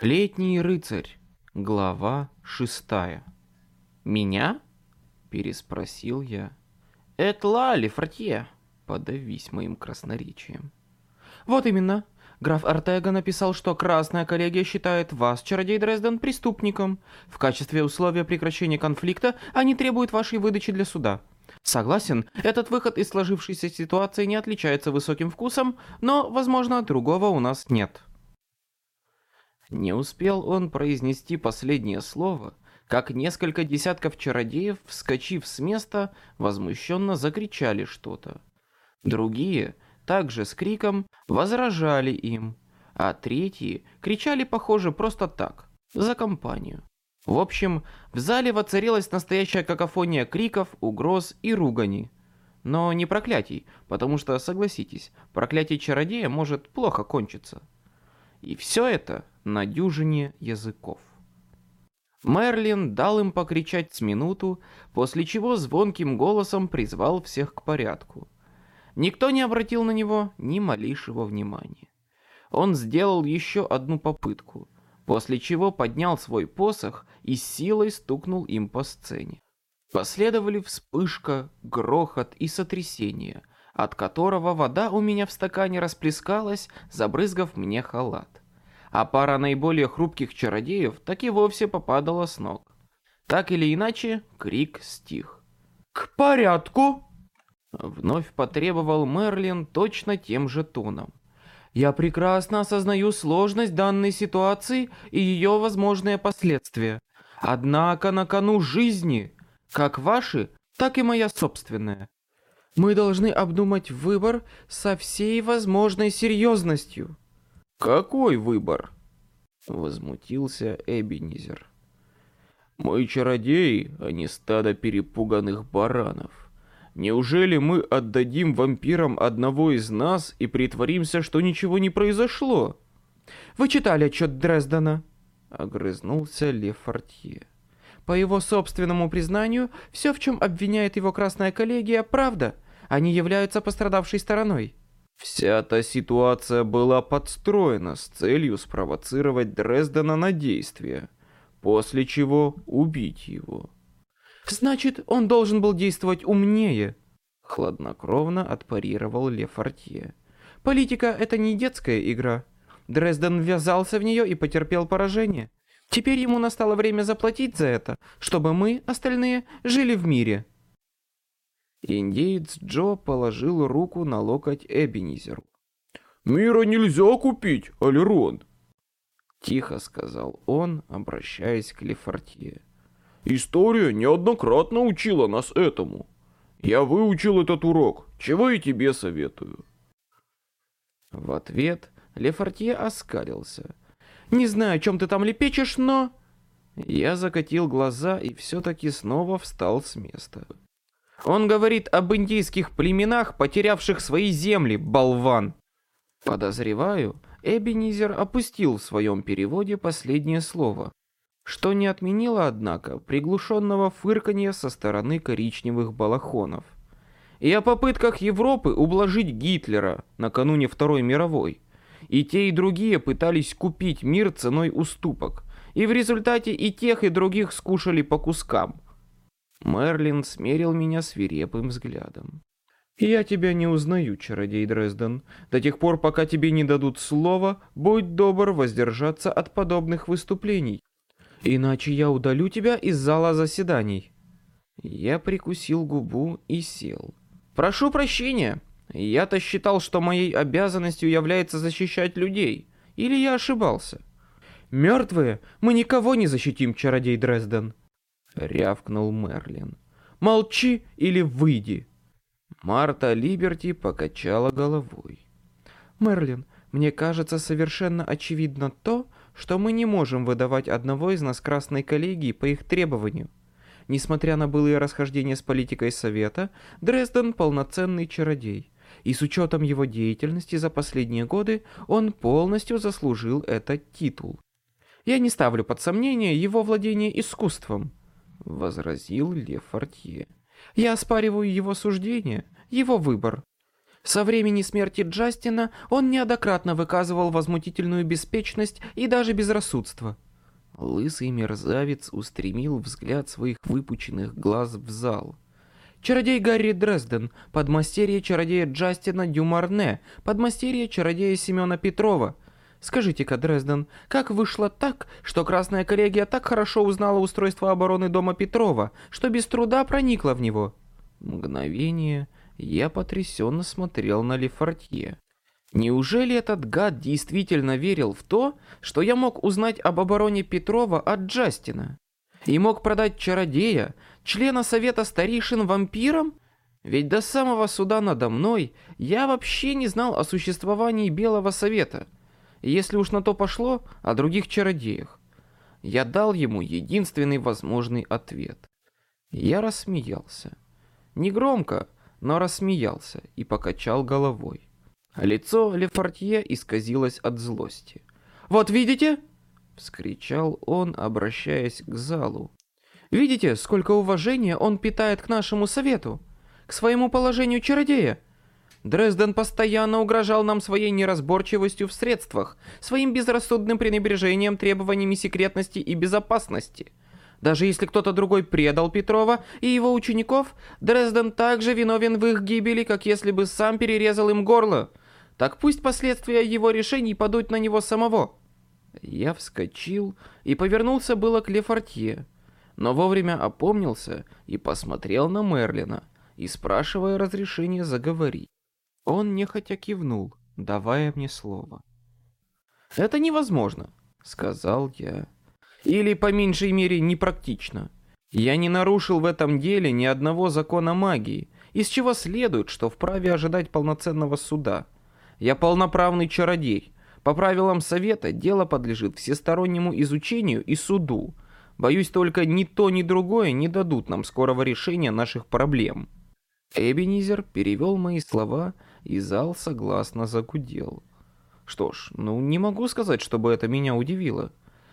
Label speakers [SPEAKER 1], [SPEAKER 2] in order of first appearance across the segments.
[SPEAKER 1] Летний рыцарь. Глава шестая. «Меня?» — переспросил я. «Это Лали, Фортье!» — подавись моим красноречием. «Вот именно. Граф Артега написал, что Красная коллегия считает вас, чародей Дрезден, преступником. В качестве условия прекращения конфликта они требуют вашей выдачи для суда. Согласен, этот выход из сложившейся ситуации не отличается высоким вкусом, но, возможно, другого у нас нет». Не успел он произнести последнее слово, как несколько десятков чародеев, вскочив с места, возмущенно закричали что-то. Другие, также с криком, возражали им, а третьи кричали, похоже, просто так, за компанию. В общем, в зале воцарилась настоящая какофония криков, угроз и ругани. Но не проклятий, потому что, согласитесь, проклятие чародея может плохо кончиться. И все это на дюжине языков. Мерлин дал им покричать с минуту, после чего звонким голосом призвал всех к порядку. Никто не обратил на него ни малейшего внимания. Он сделал еще одну попытку, после чего поднял свой посох и силой стукнул им по сцене. Последовали вспышка, грохот и сотрясение, от которого вода у меня в стакане расплескалась, забрызгав мне халат а пара наиболее хрупких чародеев так и вовсе попадала с ног. Так или иначе, крик стих. «К порядку!» Вновь потребовал Мерлин точно тем же тоном. «Я прекрасно осознаю сложность данной ситуации и ее возможные последствия. Однако на кону жизни, как ваши, так и моя собственная. Мы должны обдумать выбор со всей возможной серьезностью».
[SPEAKER 2] «Какой выбор?» — возмутился Эбенизер. «Мы чародеи, а не стадо перепуганных баранов. Неужели мы отдадим вампирам одного из нас и притворимся, что ничего не произошло?»
[SPEAKER 1] «Вы читали отчет Дрездена?» — огрызнулся Лефортье. «По его собственному признанию, все, в чем обвиняет его Красная коллегия, правда. Они являются пострадавшей стороной».
[SPEAKER 2] Вся та ситуация была подстроена с целью спровоцировать Дрездена на действие, после чего убить его.
[SPEAKER 1] «Значит, он должен был действовать умнее», — хладнокровно отпарировал Лефортье. «Политика — это не детская игра. Дрезден ввязался в нее и потерпел поражение. Теперь ему настало время заплатить за это, чтобы мы, остальные, жили в мире».
[SPEAKER 2] Индеец Джо положил руку на локоть Эбенизеру. «Мира нельзя купить, Алерон!» Тихо сказал он, обращаясь к Лефортье. «История неоднократно учила нас этому. Я выучил этот урок, чего и тебе советую».
[SPEAKER 1] В ответ Лефортье оскалился. «Не знаю, о чем ты там лепечешь, но...» Я закатил глаза и все-таки снова встал с места. Он говорит об индийских племенах, потерявших свои земли, болван. Подозреваю, Эбенизер опустил в своем переводе последнее слово, что не отменило, однако, приглушенного фырканья со стороны коричневых балахонов. И о попытках Европы ублажить Гитлера накануне Второй мировой. И те, и другие пытались купить мир ценой уступок, и в результате и тех, и других скушали по кускам – Мерлин смерил меня свирепым взглядом. «Я тебя не узнаю, чародей Дрезден. До тех пор, пока тебе не дадут слова, будь добр воздержаться от подобных выступлений. Иначе я удалю тебя из зала заседаний». Я прикусил губу и сел. «Прошу прощения. Я-то считал, что моей обязанностью является защищать людей. Или я ошибался?» «Мертвые? Мы никого не защитим, чародей Дрезден», — рявкнул Мерлин. «Молчи или выйди!» Марта Либерти покачала головой. «Мерлин, мне кажется совершенно очевидно то, что мы не можем выдавать одного из нас Красной коллегии по их требованию. Несмотря на былые расхождения с политикой Совета, Дрезден полноценный чародей, и с учетом его деятельности за последние годы он полностью заслужил этот титул. Я не ставлю под сомнение его владение искусством, — возразил Ле Фортье. «Я оспариваю его суждение, его выбор. Со времени смерти Джастина он неоднократно выказывал возмутительную беспечность и даже безрассудство. Лысый мерзавец устремил взгляд своих выпученных глаз в зал. Чародей Гарри Дрезден, подмастерье чародея Джастина Дюмарне, подмастерье чародея Семена Петрова. Скажите-ка, Дрезден, как вышло так, что Красная коллегия так хорошо узнала устройство обороны дома Петрова, что без труда проникла в него? Мгновение я потрясенно смотрел на Лефортье. Неужели этот гад действительно верил в то, что я мог узнать об обороне Петрова от Джастина? И мог продать чародея, члена совета старейшин вампирам? Ведь до самого суда надо мной я вообще не знал о существовании Белого Совета. Если уж на то пошло, о других чародеях. Я дал ему единственный возможный ответ. Я рассмеялся. Негромко, но рассмеялся и покачал головой. Лицо Лефортье исказилось от злости. «Вот видите?» — вскричал он, обращаясь к залу. «Видите, сколько уважения он питает к нашему совету, к своему положению чародея? Дрезден постоянно угрожал нам своей неразборчивостью в средствах, своим безрассудным пренебрежением требованиями секретности и безопасности. Даже если кто-то другой предал Петрова и его учеников, Дрезден также виновен в их гибели, как если бы сам перерезал им горло. Так пусть последствия его решений падут на него самого. Я вскочил и повернулся было к Лефортье, но вовремя опомнился и посмотрел на Мерлина, и спрашивая разрешения заговорить. Он нехотя кивнул, давая мне слово. «Это невозможно», — сказал я. «Или, по меньшей мере, непрактично. Я не нарушил в этом деле ни одного закона магии, из чего следует, что вправе ожидать полноценного суда. Я полноправный чародей. По правилам совета дело подлежит всестороннему изучению и суду. Боюсь только ни то, ни другое не дадут нам скорого решения наших проблем. Эбенизер перевел мои слова, и зал согласно загудел. Что ж, ну не могу сказать, чтобы это меня удивило.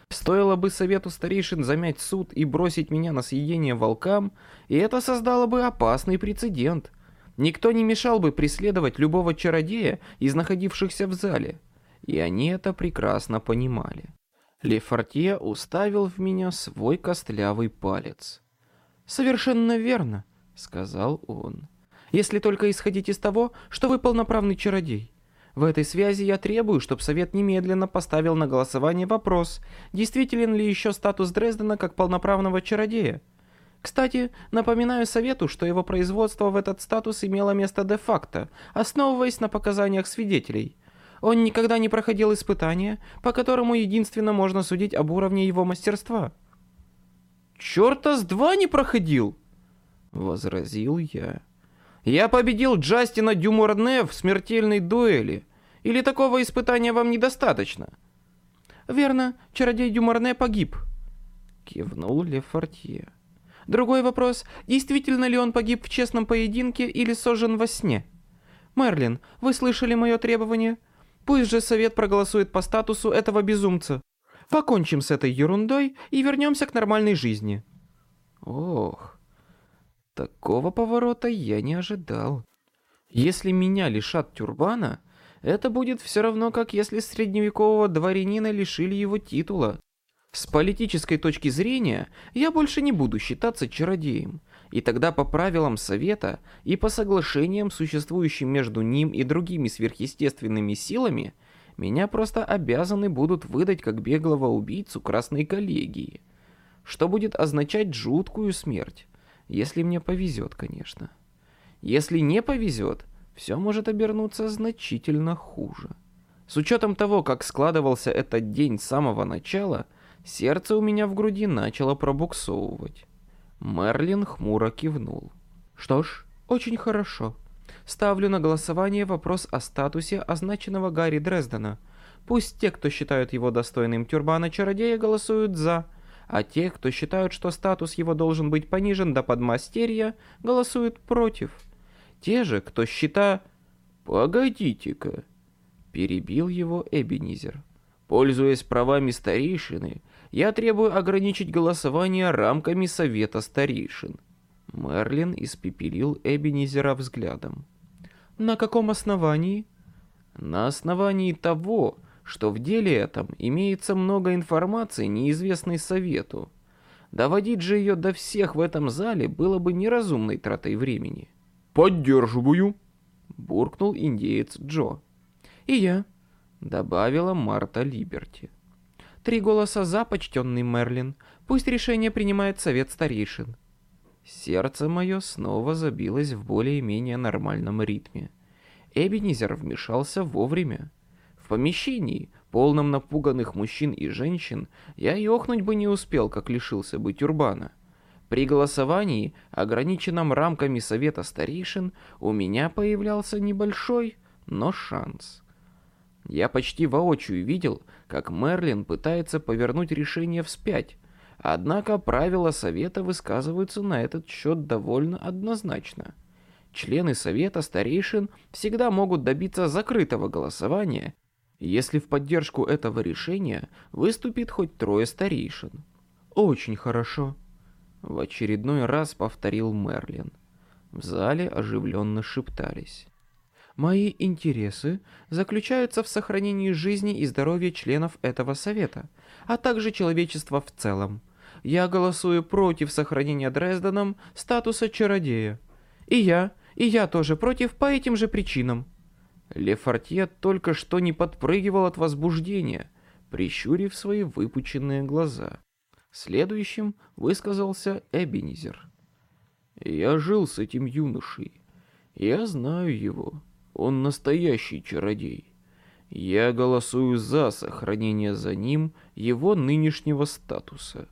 [SPEAKER 1] Стоило бы совету старейшин замять суд и бросить меня на съедение волкам, и это создало бы опасный прецедент. Никто не мешал бы преследовать любого чародея из находившихся в зале. И они это прекрасно понимали. Лефортье уставил в меня свой костлявый палец. «Совершенно верно», — сказал он. «Если только исходить из того, что вы полноправный чародей. В этой связи я требую, чтобы Совет немедленно поставил на голосование вопрос, действителен ли еще статус Дрездена как полноправного чародея. Кстати, напоминаю Совету, что его производство в этот статус имело место де-факто, основываясь на показаниях свидетелей. Он никогда не проходил испытания, по которому единственно можно судить об уровне его мастерства. «Чёрта с два не проходил!» — возразил я. «Я победил Джастина Дюморне в смертельной дуэли. Или такого испытания вам недостаточно?» «Верно, чародей Дюморне погиб», — кивнул Лефортье. Другой вопрос, действительно ли он погиб в честном поединке или сожжен во сне? Мерлин, вы слышали мое требование? Пусть же совет проголосует по статусу этого безумца. Покончим с этой ерундой и вернемся к нормальной жизни. Ох, такого поворота я не ожидал. Если меня лишат тюрбана, это будет все равно, как если средневекового дворянина лишили его титула. С политической точки зрения я больше не буду считаться чародеем, и тогда по правилам совета и по соглашениям, существующим между ним и другими сверхъестественными силами, меня просто обязаны будут выдать как беглого убийцу Красной коллегии, что будет означать жуткую смерть, если мне повезет, конечно. Если не повезет, все может обернуться значительно хуже. С учетом того, как складывался этот день с самого начала – Сердце у меня в груди начало пробуксовывать. Мерлин хмуро кивнул. Что ж, очень хорошо. Ставлю на голосование вопрос о статусе означенного Гарри Дрездена. Пусть те, кто считают его достойным тюрбана-чародея, голосуют «за», а те, кто считают, что статус его должен быть понижен до подмастерья, голосуют «против». Те же, кто считает... «Погодите-ка», — перебил его Эбенизер. «Пользуясь правами старейшины, я требую ограничить голосование рамками Совета Старейшин». Мерлин испепелил Эбенизера взглядом. На каком основании?
[SPEAKER 2] На основании того, что в деле этом имеется много информации, неизвестной совету. Доводить же ее до всех в этом зале было бы неразумной тратой времени.
[SPEAKER 1] «Поддерживаю», —
[SPEAKER 2] буркнул индеец Джо.
[SPEAKER 1] «И я», —
[SPEAKER 2] добавила Марта Либерти.
[SPEAKER 1] «Три голоса за, почтенный Мерлин. Пусть решение принимает совет старейшин».
[SPEAKER 2] Сердце мое снова забилось в более-менее нормальном ритме. Эбенизер вмешался вовремя. Помещении, полном напуганных мужчин и женщин, я и охнуть бы не успел, как лишился бы тюрбана. При голосовании, ограниченном рамками совета старейшин, у меня появлялся небольшой, но шанс. Я почти воочию видел, как Мерлин пытается повернуть решение вспять, Однако правила совета высказываются на этот счет довольно однозначно. Члены совета старейшин всегда могут добиться закрытого голосования, если в поддержку этого решения выступит хоть трое старейшин.
[SPEAKER 1] «Очень хорошо», —
[SPEAKER 2] в очередной раз повторил Мерлин. В зале оживленно шептались.
[SPEAKER 1] «Мои интересы заключаются в сохранении жизни и здоровья членов этого совета, а также человечества в целом я голосую против сохранения Дрезденом статуса чародея. И я, и я тоже против по этим же причинам.
[SPEAKER 2] Лефортье только что не подпрыгивал от возбуждения, прищурив свои выпученные глаза. Следующим высказался Эбенизер. «Я жил с этим юношей. Я знаю его. Он настоящий чародей. Я голосую за сохранение за ним его нынешнего статуса».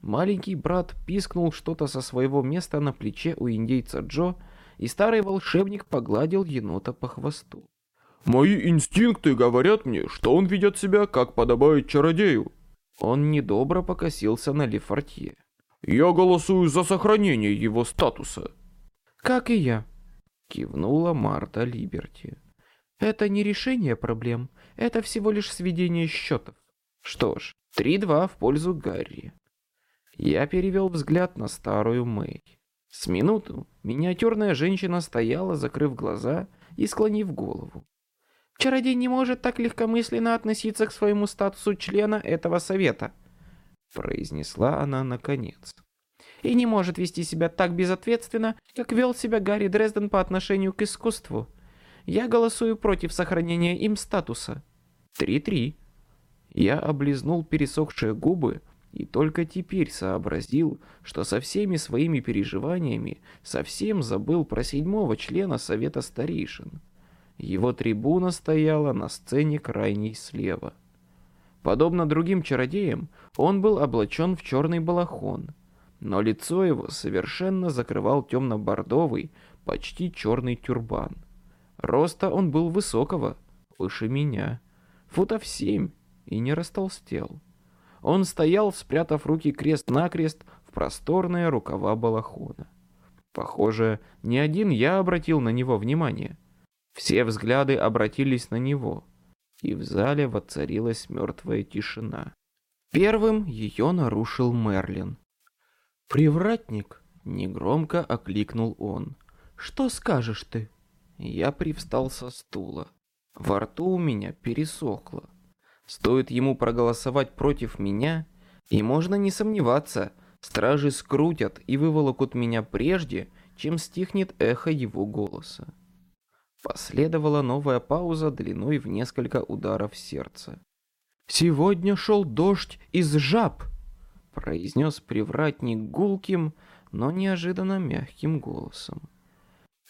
[SPEAKER 2] Маленький брат пискнул что-то со своего места на плече у индейца Джо, и старый волшебник погладил енота по хвосту.
[SPEAKER 1] «Мои инстинкты говорят мне, что он ведет себя, как подобает чародею».
[SPEAKER 2] Он недобро покосился на Лефортье.
[SPEAKER 1] «Я голосую за сохранение его статуса».
[SPEAKER 2] «Как и я», — кивнула Марта Либерти.
[SPEAKER 1] «Это не решение проблем, это всего лишь сведение счетов».
[SPEAKER 2] Что ж, 3-2 в пользу Гарри. Я перевел взгляд на старую Мэй. С минуту миниатюрная женщина стояла, закрыв глаза и склонив голову.
[SPEAKER 1] «Чародей не может так легкомысленно относиться к своему статусу члена этого совета», произнесла она наконец. «И не может вести себя так безответственно, как вел себя Гарри Дрезден по отношению к искусству. Я голосую против сохранения им статуса».
[SPEAKER 2] «Три-три». Я облизнул пересохшие губы, и только теперь сообразил, что со всеми своими переживаниями совсем забыл про седьмого члена Совета Старейшин. Его трибуна стояла на сцене крайней слева. Подобно другим чародеям, он был облачен в черный балахон, но лицо его совершенно закрывал темно-бордовый, почти черный тюрбан. Роста он был высокого, выше меня, футов семь, и не растолстел. Он стоял, спрятав руки крест-накрест в просторные рукава балахона. Похоже, не один я обратил на него внимание. Все взгляды обратились на него, и в зале воцарилась мертвая тишина. Первым ее нарушил Мерлин.
[SPEAKER 1] «Привратник!»
[SPEAKER 2] — негромко окликнул он.
[SPEAKER 1] «Что скажешь ты?»
[SPEAKER 2] Я привстал со стула. Во рту у меня пересохло. Стоит ему проголосовать против меня, и можно не сомневаться, стражи скрутят и выволокут меня прежде, чем стихнет эхо его голоса. Последовала новая пауза длиной в несколько ударов сердца.
[SPEAKER 1] «Сегодня шел дождь из жаб!»
[SPEAKER 2] произнес привратник гулким, но неожиданно мягким голосом.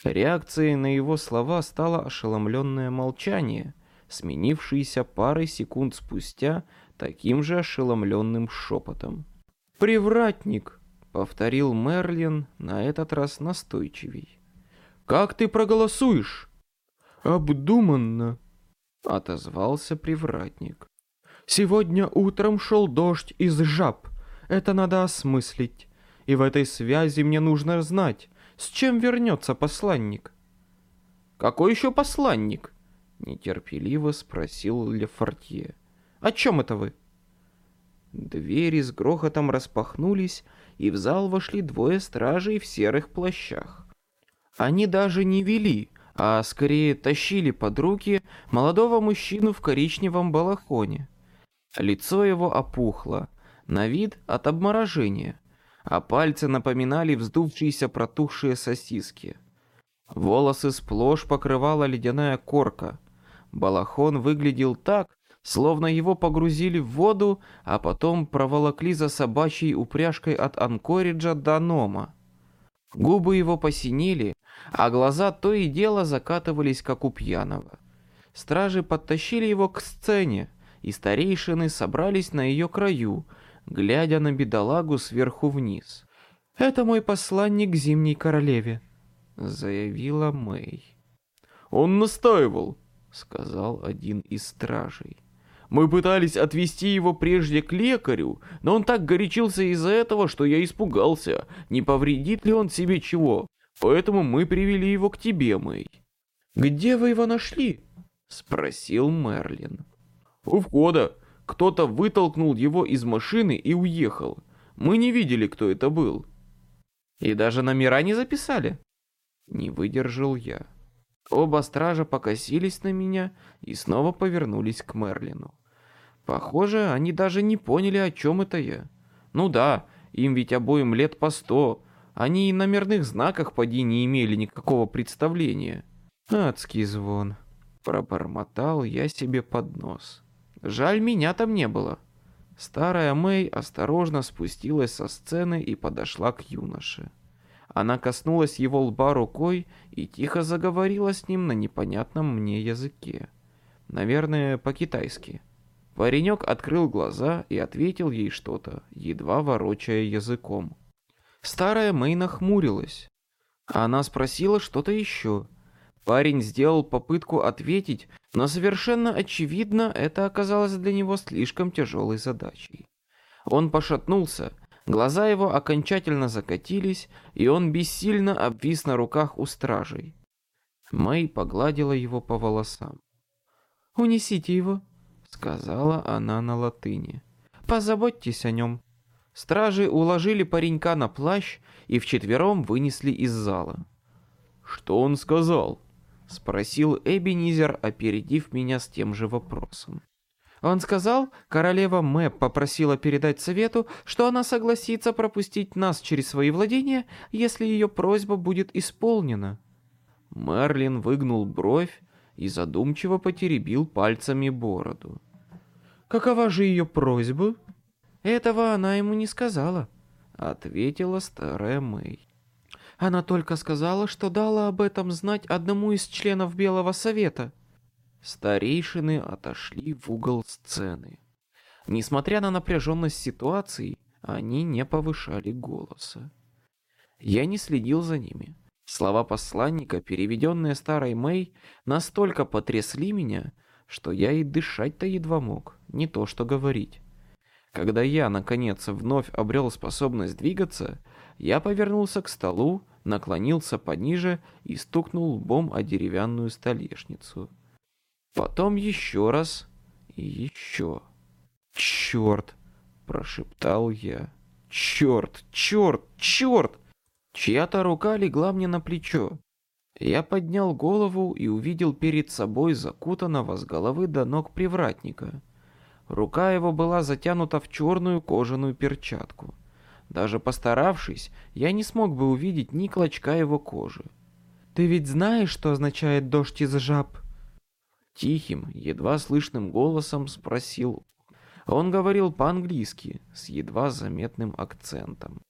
[SPEAKER 2] Реакцией на его слова стало ошеломленное молчание — сменившийся парой секунд спустя таким же ошеломленным шепотом.
[SPEAKER 1] «Привратник!»
[SPEAKER 2] — повторил Мерлин, на этот раз настойчивей.
[SPEAKER 1] «Как ты проголосуешь?» «Обдуманно», — отозвался привратник. «Сегодня утром шел дождь из жаб. Это надо осмыслить. И в этой связи мне нужно знать, с чем вернется посланник».
[SPEAKER 2] «Какой еще посланник?» Нетерпеливо спросил Лефортье.
[SPEAKER 1] «О чем это вы?»
[SPEAKER 2] Двери с грохотом распахнулись, и в зал вошли двое стражей в серых плащах. Они даже не вели,
[SPEAKER 1] а скорее тащили под руки молодого мужчину в коричневом балахоне. Лицо его опухло, на вид от обморожения, а пальцы напоминали вздувшиеся протухшие сосиски. Волосы сплошь покрывала ледяная корка. Балахон выглядел так, словно его погрузили в воду, а потом проволокли за собачьей упряжкой от Анкориджа до Нома. Губы его посинели, а глаза то и дело закатывались, как у пьяного. Стражи подтащили его к сцене, и старейшины собрались на ее краю, глядя на бедолагу сверху вниз. «Это мой посланник Зимней Королеве», — заявила Мэй.
[SPEAKER 2] «Он настаивал», — сказал один из стражей. «Мы пытались отвезти его прежде к лекарю, но он так горячился из-за этого, что я испугался, не повредит ли он себе чего. Поэтому мы привели его к тебе, Мэй».
[SPEAKER 1] «Где вы его нашли?» — спросил Мерлин.
[SPEAKER 2] «У входа. Кто-то вытолкнул его из машины и уехал. Мы не видели, кто это был».
[SPEAKER 1] «И даже номера не записали?» Не выдержал я. Оба стража покосились на меня и снова повернулись к Мерлину. Похоже, они даже не поняли, о чем это я. Ну да, им ведь обоим лет по сто. Они и номерных знаках поди не имели никакого представления. Адский звон. Пробормотал я себе под нос. Жаль, меня там не было. Старая Мэй осторожно спустилась со сцены и подошла к юноше. Она коснулась его лба рукой и тихо заговорила с ним на непонятном мне языке. Наверное, по-китайски. Паренек открыл глаза и ответил ей что-то, едва ворочая языком. Старая Мэй нахмурилась. Она спросила что-то еще. Парень сделал попытку ответить, но совершенно очевидно это оказалось для него слишком тяжелой задачей. Он пошатнулся, Глаза его окончательно закатились, и он бессильно обвис на руках у стражей. Мэй погладила его по волосам. «Унесите его», — сказала она на латыни. «Позаботьтесь о нем». Стражи уложили паренька на плащ и вчетвером вынесли из зала.
[SPEAKER 2] «Что он сказал?»
[SPEAKER 1] — спросил Эбенизер, опередив меня с тем же вопросом. Он сказал, королева Мэп попросила передать совету, что она согласится пропустить нас через свои владения, если ее просьба будет исполнена. Мерлин выгнул бровь и задумчиво потеребил пальцами бороду. «Какова же ее просьба?» «Этого она ему не сказала», — ответила старая Мэй. «Она только сказала, что дала об этом знать одному из членов Белого Совета». Старейшины отошли в угол сцены. Несмотря на напряженность ситуации, они не повышали голоса. Я не следил за ними. Слова посланника, переведенные старой Мэй, настолько потрясли меня, что я и дышать-то едва мог, не то что говорить. Когда я, наконец, вновь обрел способность двигаться, я повернулся к столу, наклонился пониже и стукнул лбом о деревянную столешницу. Потом еще раз и еще. «Черт!» – прошептал я. «Черт! Черт! Черт!» Чья-то рука легла мне на плечо. Я поднял голову и увидел перед собой закутанного с головы до ног привратника. Рука его была затянута в черную кожаную перчатку. Даже постаравшись, я не смог бы увидеть ни клочка его кожи. «Ты ведь знаешь, что означает дождь из жаб?» Тихим, едва слышным голосом спросил. Он говорил по-английски, с едва заметным акцентом.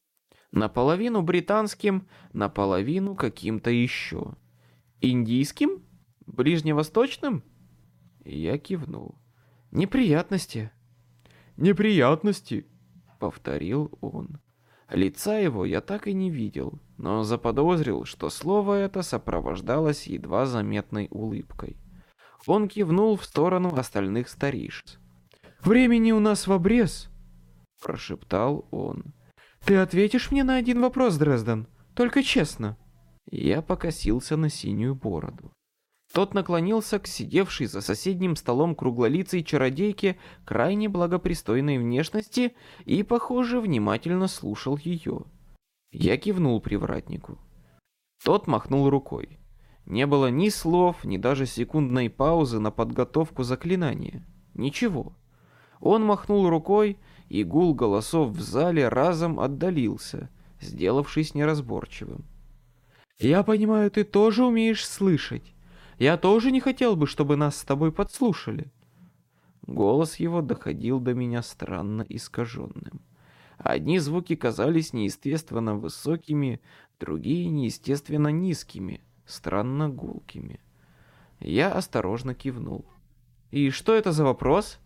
[SPEAKER 1] Наполовину британским, наполовину каким-то еще. Индийским? Ближневосточным? Я кивнул. Неприятности.
[SPEAKER 2] Неприятности,
[SPEAKER 1] повторил он. Лица его я так и не видел, но заподозрил, что слово это сопровождалось едва заметной улыбкой. Он кивнул в сторону остальных старейшин. «Времени у нас в обрез», — прошептал он. «Ты ответишь мне на один вопрос, Дрезден? Только честно». Я покосился на синюю бороду. Тот наклонился к сидевшей за соседним столом круглолицей чародейке крайне благопристойной внешности и, похоже, внимательно слушал ее. Я кивнул привратнику. Тот махнул рукой. Не было ни слов, ни даже секундной паузы на подготовку заклинания. Ничего. Он махнул рукой, и гул голосов в зале разом отдалился, сделавшись неразборчивым. «Я понимаю, ты тоже умеешь слышать. Я тоже не хотел бы, чтобы нас с тобой подслушали». Голос его доходил до меня странно искаженным. Одни звуки казались неестественно высокими, другие неестественно низкими, странно гулкими. Я осторожно кивнул. «И что это за вопрос?»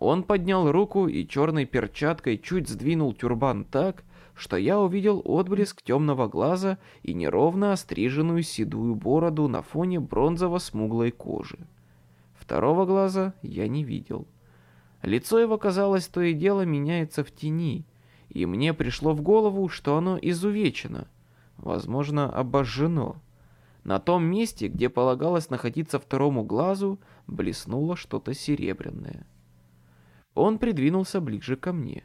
[SPEAKER 1] Он поднял руку и черной перчаткой чуть сдвинул тюрбан так, что я увидел отблеск темного глаза и неровно остриженную седую бороду на фоне бронзово-смуглой кожи. Второго глаза я не видел. Лицо его, казалось, то и дело меняется в тени, и мне пришло в голову, что оно изувечено, возможно, обожжено. На том месте, где полагалось находиться второму глазу, блеснуло что-то серебряное. Он придвинулся ближе ко мне.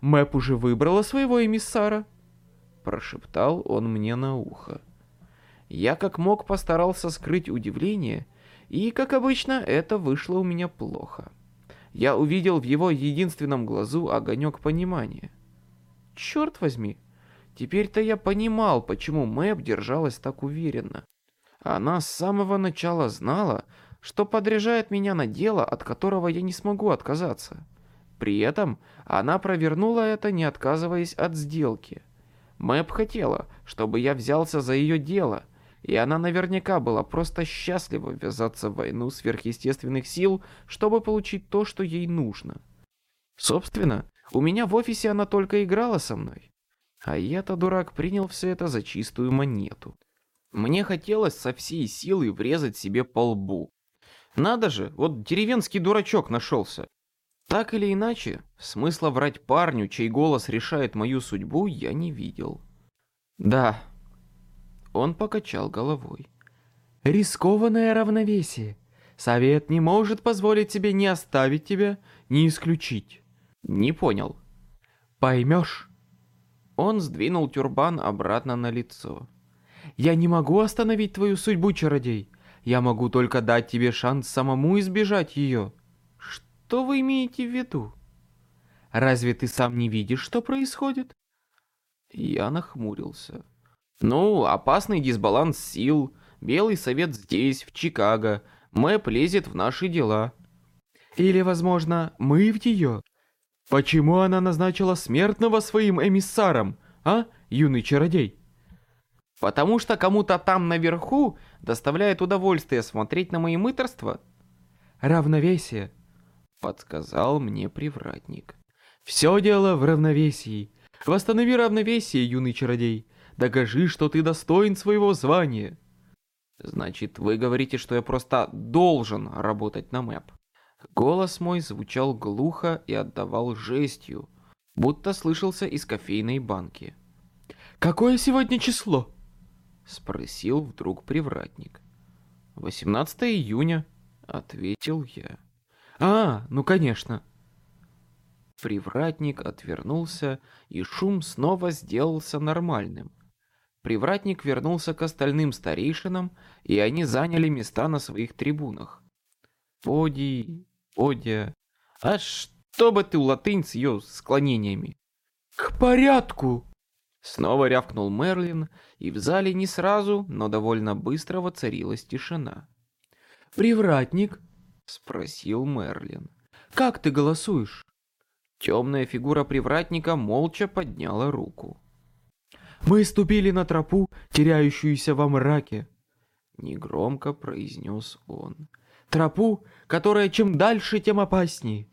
[SPEAKER 1] «Мэп уже выбрала своего эмиссара?» Прошептал он мне на ухо. Я как мог постарался скрыть удивление, и, как обычно, это вышло у меня плохо. Я увидел в его единственном глазу огонек понимания. Черт возьми, теперь-то я понимал, почему Мэп держалась так уверенно. Она с самого начала знала, что подряжает меня на дело, от которого я не смогу отказаться. При этом она провернула это, не отказываясь от сделки. Мэп хотела, чтобы я взялся за ее дело, и она наверняка была просто счастлива ввязаться в войну сверхъестественных сил, чтобы получить то, что ей нужно. Собственно, у меня в офисе она только играла со мной. А я-то, дурак, принял все это за чистую монету. Мне хотелось со всей силы врезать себе по лбу, надо же, вот деревенский дурачок нашелся. Так или иначе, смысла врать парню, чей голос решает мою судьбу, я не видел. Да. Он покачал головой. Рискованное равновесие. Совет не может позволить себе ни оставить тебя, ни исключить. Не понял. Поймешь. Он сдвинул тюрбан обратно на лицо. Я не могу остановить твою судьбу, чародей. Я могу только дать тебе шанс самому избежать ее. Что вы имеете в виду? Разве ты сам не видишь, что происходит? Я нахмурился. Ну, опасный дисбаланс сил. Белый совет здесь, в Чикаго. Мэп лезет в наши дела. Или, возможно, мы в нее? Почему она назначила смертного своим эмиссаром, а, юный чародей? Потому что кому-то там наверху доставляет удовольствие смотреть на мои мыторства? Равновесие, подсказал мне привратник. Все дело в равновесии. Восстанови равновесие, юный чародей. Докажи, что ты достоин своего звания. Значит, вы говорите, что я просто должен работать на МЭП. Голос мой звучал глухо и отдавал жестью, будто слышался из кофейной банки. «Какое сегодня число?» — спросил вдруг привратник. «18 июня», — ответил я. «А, ну конечно». Привратник отвернулся, и шум снова сделался нормальным. Привратник вернулся к остальным старейшинам, и они заняли места на своих трибунах. «Поди, подя, а что бы ты латынь с ее склонениями?» «К порядку!» Снова рявкнул Мерлин, и в зале не сразу, но довольно быстро воцарилась тишина. «Привратник?» — спросил Мерлин. «Как ты голосуешь?» Темная фигура привратника молча подняла руку. «Мы ступили на тропу, теряющуюся во мраке», — негромко произнес он. «Тропу, которая чем дальше, тем опаснее.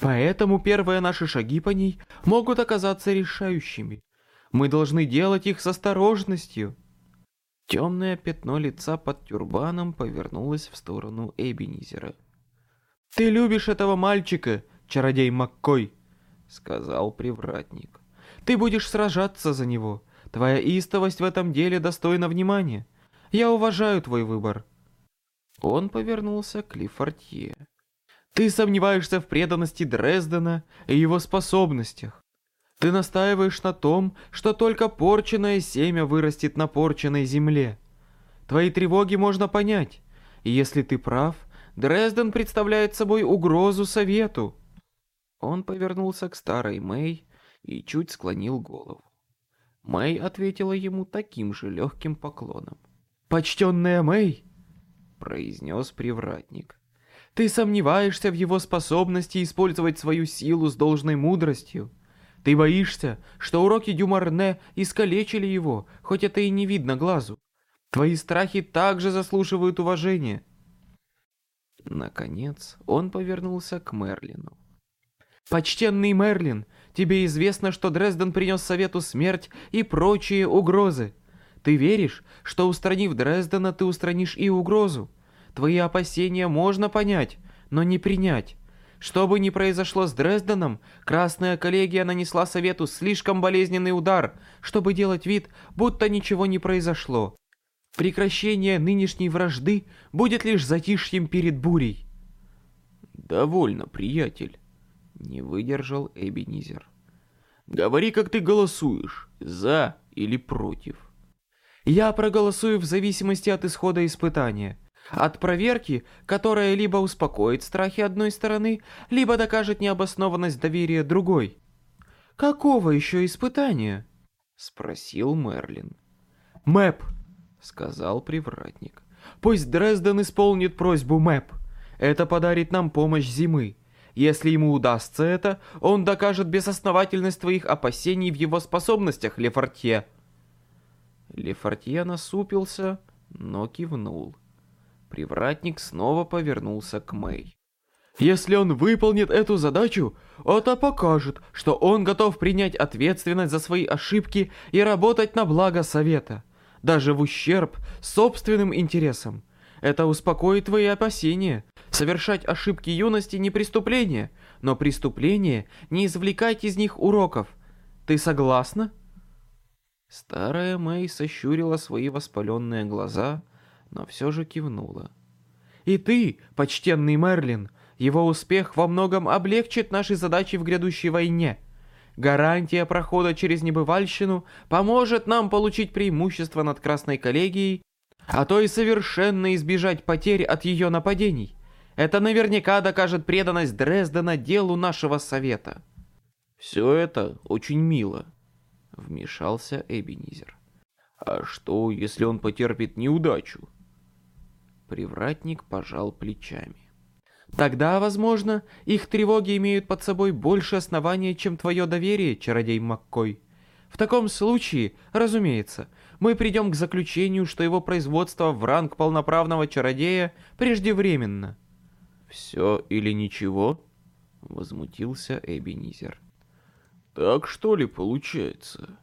[SPEAKER 1] Поэтому первые наши шаги по ней могут оказаться решающими. Мы должны делать их с осторожностью. Темное пятно лица под тюрбаном повернулось в сторону Эбенизера. «Ты любишь этого мальчика, чародей Маккой», — сказал привратник. «Ты будешь сражаться за него. Твоя истовость в этом деле достойна внимания. Я уважаю твой выбор». Он повернулся к Лифортье. «Ты сомневаешься в преданности Дрездена и его способностях. Ты настаиваешь на том, что только порченное семя вырастет на порченной земле. Твои тревоги можно понять. И если ты прав, Дрезден представляет собой угрозу совету. Он повернулся к старой Мэй и чуть склонил голову. Мэй ответила ему таким же легким поклоном. «Почтенная Мэй!» — произнес привратник. «Ты сомневаешься в его способности использовать свою силу с должной мудростью. Ты боишься, что уроки Дюмарне искалечили его, хоть это и не видно глазу. Твои страхи также заслуживают уважения. Наконец он повернулся к Мерлину. «Почтенный Мерлин, тебе известно, что Дрезден принес совету смерть и прочие угрозы. Ты веришь, что устранив Дрездена, ты устранишь и угрозу? Твои опасения можно понять, но не принять. Что бы ни произошло с Дрезденом, Красная коллегия нанесла совету слишком болезненный удар, чтобы делать вид, будто ничего не произошло. Прекращение нынешней вражды будет лишь затишьем перед бурей.
[SPEAKER 2] Довольно, приятель, не выдержал Эбенизер. Говори, как ты голосуешь, за или против.
[SPEAKER 1] Я проголосую в зависимости от исхода испытания. От проверки, которая либо успокоит страхи одной стороны, либо докажет необоснованность доверия другой. «Какого еще испытания?» — спросил Мерлин. «Мэп, сказал привратник. Пусть Дрезден исполнит просьбу Мэп. Это подарит нам помощь зимы. Если ему удастся это, он докажет безосновательность твоих опасений в его способностях, Лефортье. Лефортье насупился, но кивнул. Привратник снова повернулся к Мэй. Если он выполнит эту задачу, это покажет, что он готов принять ответственность за свои ошибки и работать на благо Совета даже в ущерб собственным интересам. Это успокоит твои опасения. Совершать ошибки юности не преступление, но преступление не извлекать из них уроков. Ты согласна? Старая Мэй сощурила свои воспаленные глаза, но все же кивнула. И ты, почтенный Мерлин, его успех во многом облегчит наши задачи в грядущей войне. Гарантия прохода через небывальщину поможет нам получить преимущество над Красной коллегией, а то и совершенно избежать потерь от ее нападений. Это наверняка докажет преданность Дрездена делу нашего совета.
[SPEAKER 2] Все это очень мило, вмешался Эбенизер. А что, если он потерпит неудачу?
[SPEAKER 1] Привратник пожал плечами. Тогда, возможно, их тревоги имеют под собой больше основания, чем твое доверие, чародей Маккой. В таком случае, разумеется, мы придем к заключению, что его производство в ранг полноправного чародея преждевременно.
[SPEAKER 2] «Все или ничего?» — возмутился Эбенизер. «Так что ли получается?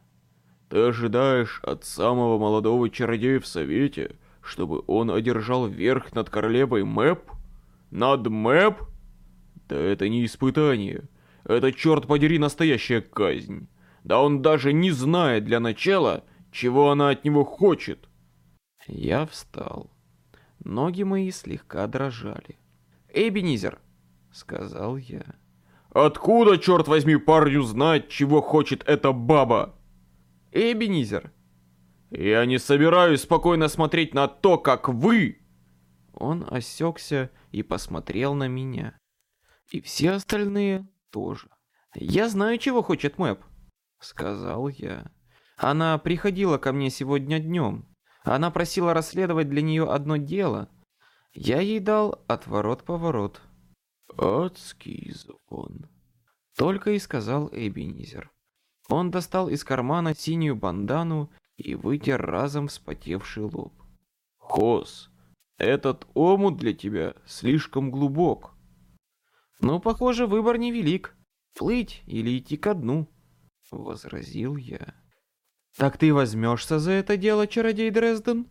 [SPEAKER 2] Ты ожидаешь от самого молодого чародея в Совете, чтобы он одержал верх над королевой Мэп?» Над Мэп? Да это не испытание. Это, черт подери, настоящая казнь. Да он даже не знает для начала, чего она от него хочет.
[SPEAKER 1] Я встал. Ноги мои слегка дрожали. «Эбенизер», — сказал я.
[SPEAKER 2] «Откуда, черт возьми, парню знать, чего хочет эта баба?»
[SPEAKER 1] «Эбенизер».
[SPEAKER 2] «Я не собираюсь спокойно смотреть на то, как вы...»
[SPEAKER 1] Он осекся и посмотрел на меня. И все остальные тоже. «Я знаю, чего хочет Мэп», — сказал я. «Она приходила ко мне сегодня днем. Она просила расследовать для нее одно дело. Я ей дал отворот-поворот».
[SPEAKER 2] «Адский звон», —
[SPEAKER 1] только и сказал Эбенизер. Он достал из кармана синюю бандану и вытер разом вспотевший лоб.
[SPEAKER 2] «Хос, этот омут для тебя слишком глубок.
[SPEAKER 1] Ну, похоже, выбор невелик. Плыть или идти ко дну, — возразил я. Так ты возьмешься за это дело, чародей Дрезден?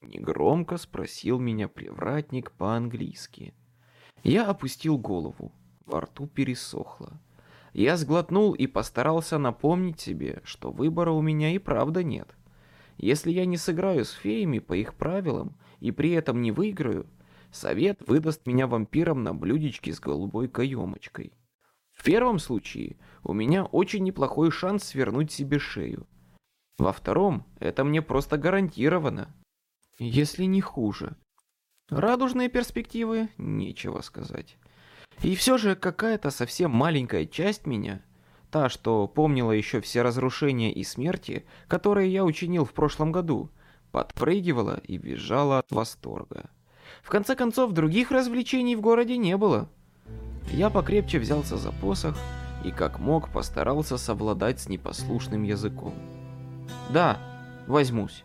[SPEAKER 1] Негромко спросил меня привратник по-английски. Я опустил голову, во рту пересохло. Я сглотнул и постарался напомнить себе, что выбора у меня и правда нет. Если я не сыграю с феями по их правилам, и при этом не выиграю, совет выдаст меня вампиром на блюдечке с голубой каемочкой. В первом случае у меня очень неплохой шанс свернуть себе шею. Во втором это мне просто гарантировано. если не хуже. Радужные перспективы, нечего сказать. И все же какая-то совсем маленькая часть меня, та, что помнила еще все разрушения и смерти, которые я учинил в прошлом году, подпрыгивала и визжала от восторга. В конце концов, других развлечений в городе не было. Я покрепче взялся за посох и как мог постарался совладать с непослушным языком. Да, возьмусь.